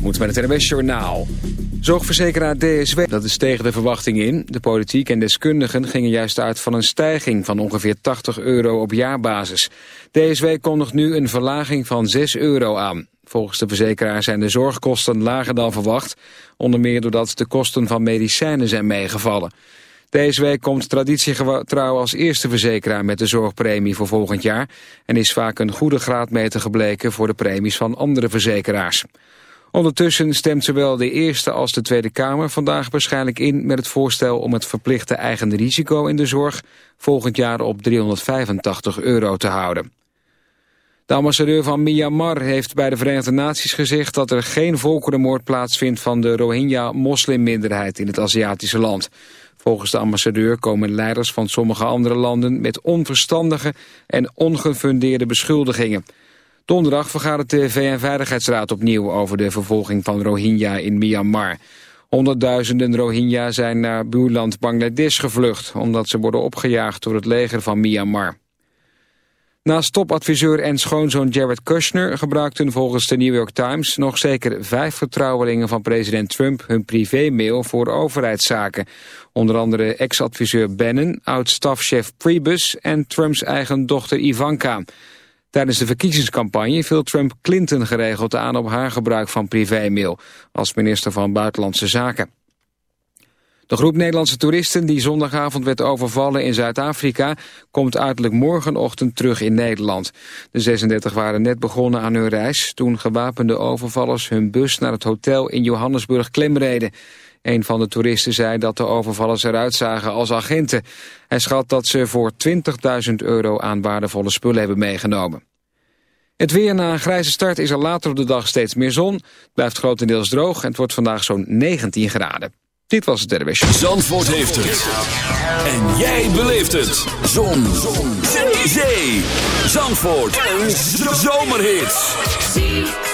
moet met het NWS Journaal. Zorgverzekeraar DSW, dat is tegen de verwachting in. De politiek en deskundigen gingen juist uit van een stijging van ongeveer 80 euro op jaarbasis. DSW kondigt nu een verlaging van 6 euro aan. Volgens de verzekeraar zijn de zorgkosten lager dan verwacht. Onder meer doordat de kosten van medicijnen zijn meegevallen. DSW komt traditiegetrouw als eerste verzekeraar met de zorgpremie voor volgend jaar... en is vaak een goede graadmeter gebleken voor de premies van andere verzekeraars. Ondertussen stemt zowel de Eerste als de Tweede Kamer vandaag waarschijnlijk in met het voorstel om het verplichte eigen risico in de zorg volgend jaar op 385 euro te houden. De ambassadeur van Myanmar heeft bij de Verenigde Naties gezegd dat er geen volkerenmoord plaatsvindt van de Rohingya-moslimminderheid in het Aziatische land. Volgens de ambassadeur komen leiders van sommige andere landen met onverstandige en ongefundeerde beschuldigingen. Donderdag vergadert de VN-veiligheidsraad opnieuw over de vervolging van Rohingya in Myanmar. Honderdduizenden Rohingya zijn naar buurland Bangladesh gevlucht... omdat ze worden opgejaagd door het leger van Myanmar. Naast topadviseur en schoonzoon Jared Kushner gebruikten volgens de New York Times nog zeker vijf vertrouwelingen van president Trump hun privémail voor overheidszaken. Onder andere ex-adviseur Bannon, oud-stafchef Priebus en Trumps eigen dochter Ivanka. Tijdens de verkiezingscampagne viel Trump Clinton geregeld aan op haar gebruik van privémail als minister van Buitenlandse Zaken. De groep Nederlandse toeristen die zondagavond werd overvallen in Zuid-Afrika... komt uiterlijk morgenochtend terug in Nederland. De 36 waren net begonnen aan hun reis... toen gewapende overvallers hun bus naar het hotel in Johannesburg klemreden. Een van de toeristen zei dat de overvallers eruit zagen als agenten. Hij schat dat ze voor 20.000 euro aan waardevolle spullen hebben meegenomen. Het weer na een grijze start is er later op de dag steeds meer zon. Het blijft grotendeels droog en het wordt vandaag zo'n 19 graden. Dit was het derwes. Zandvoort heeft het. En jij beleeft het. Zon. zon. Zee. Zandvoort. Een zomerhit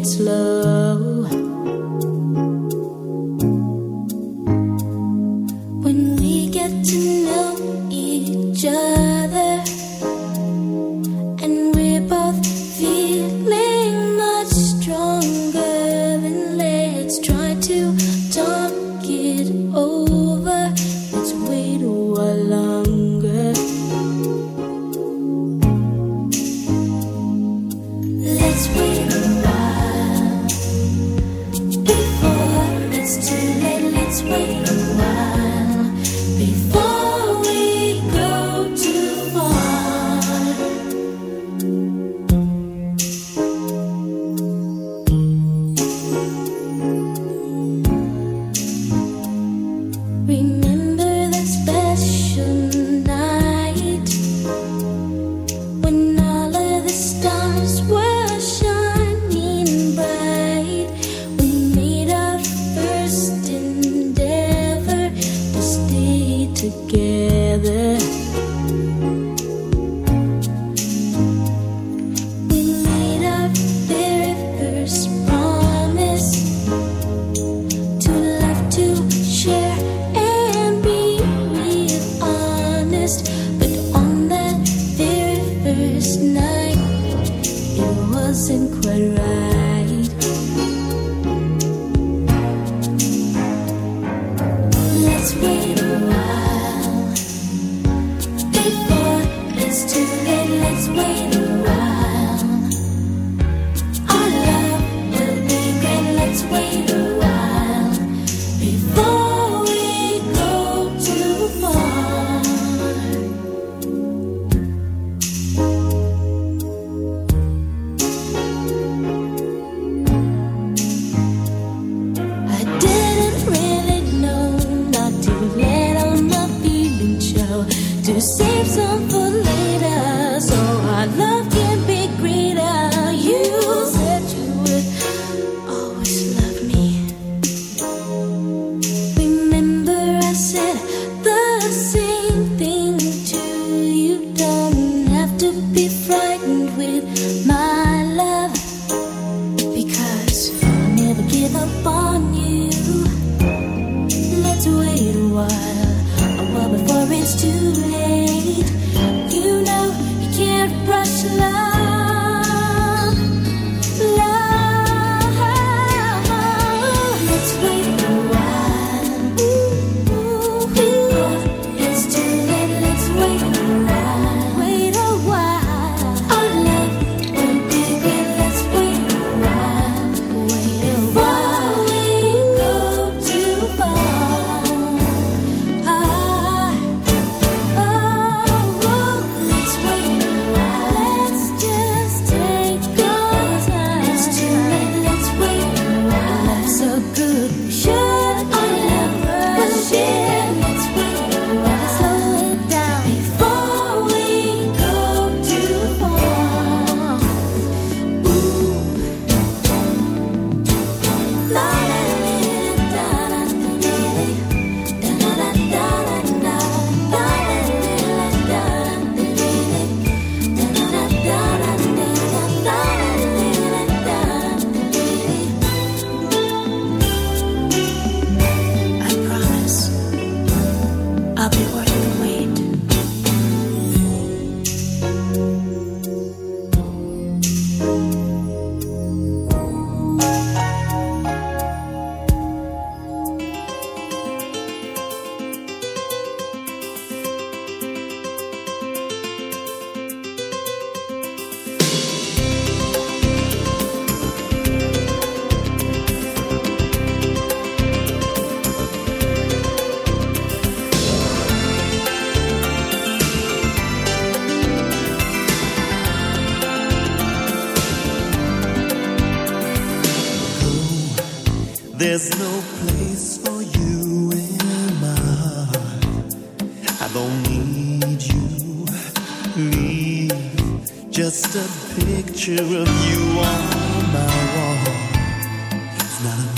Take it you on my wall. It's not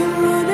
the road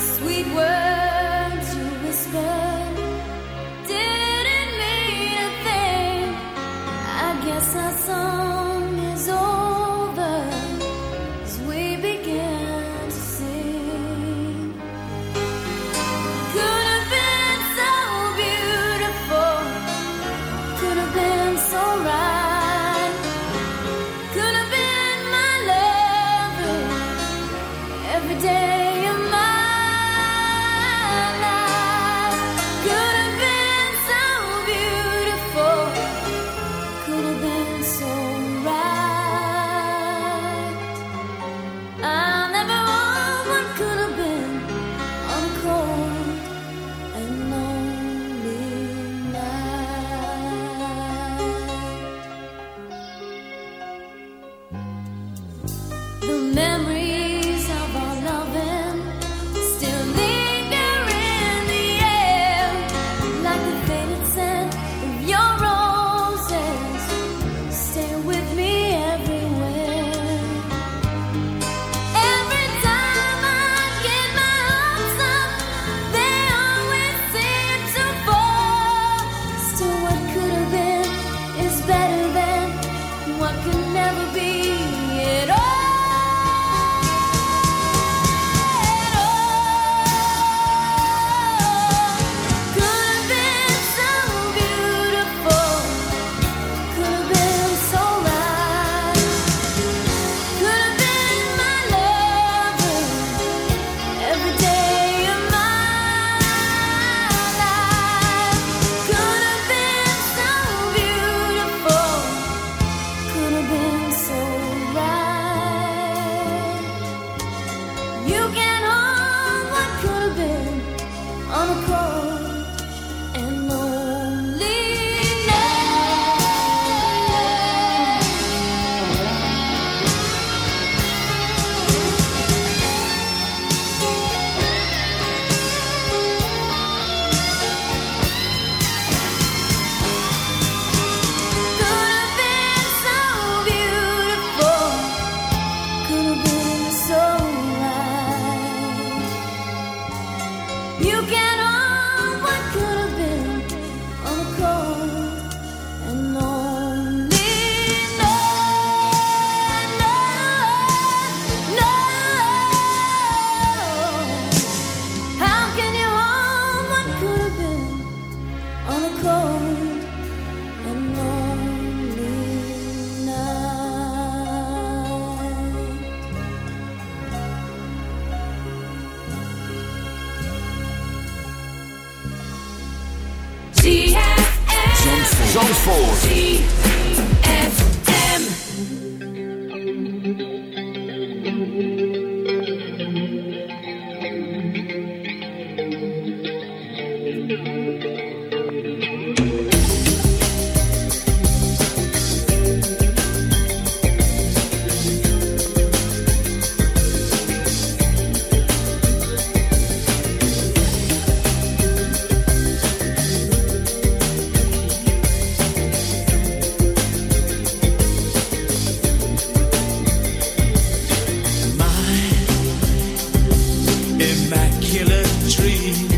sweet words immaculate tree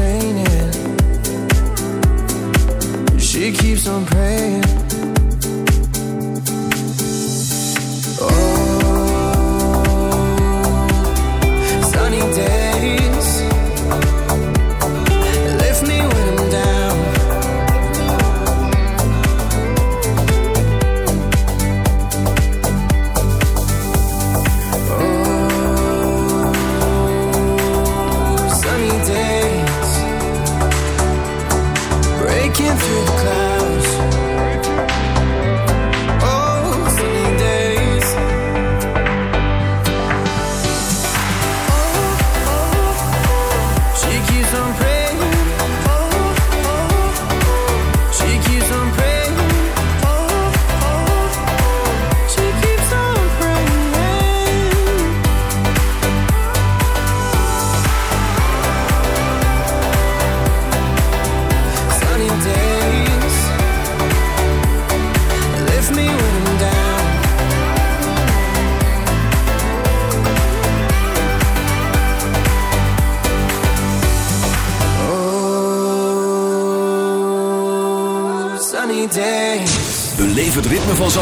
keeps on praying.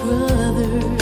brother.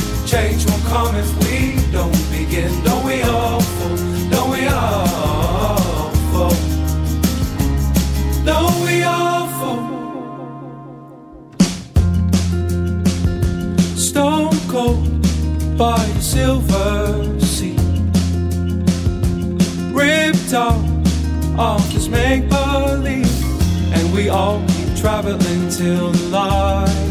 Change won't come if we don't begin. Don't we all fall? Don't we all fall? Don't we all fall? Stone cold by the silver sea. Ripped out of this make believe. And we all keep traveling till the in.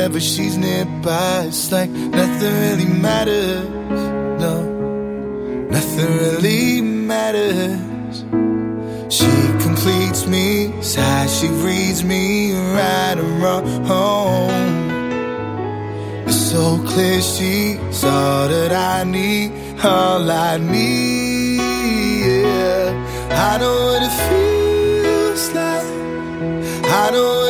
Whenever she's nearby. It's like nothing really matters. No, nothing really matters. She completes me, it's she reads me right and wrong. It's so clear she's all that I need, all I need. Yeah. I know what it feels like. I know